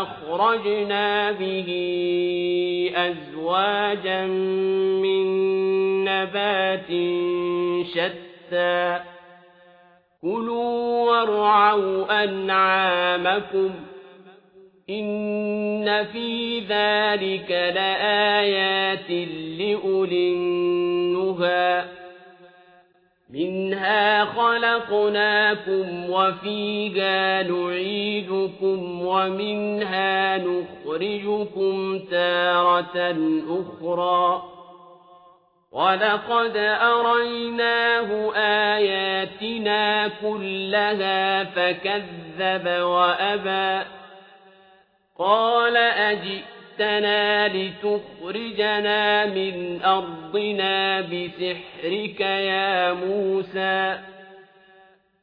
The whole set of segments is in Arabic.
فأخرجنا به أزواجا من نبات شتى. كلوا وارعوا أنعامكم إن في ذلك لآيات خلقناكم وفيها نعيدكم ومنها نخرجكم تارة أخرى. ولقد أريناه آياتنا كلها فكذب وأبى. قال أجئتنا لتخرجنا من أرضنا بسحرك يا موسى.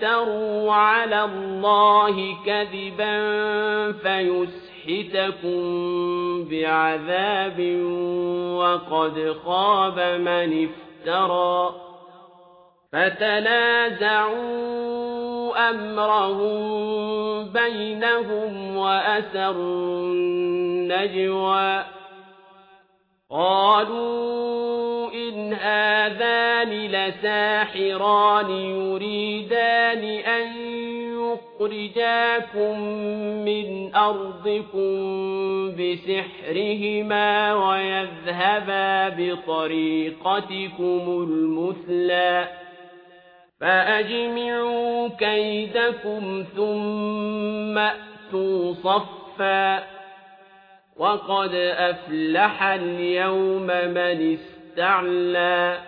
تفتروا على الله كذبا فيسحتكم بعذاب وقد خاب من افترى فتنازعوا أمرهم بينهم وأسروا النجوى قالوا إن هذان لساحران يريدان أن يخرجاكم من أرضكم بسحرهما ويذهبا بطريقتكم المثلى. فأجمعوا كيدكم ثم أتوا صفا. وقد أفلح اليوم من استعلى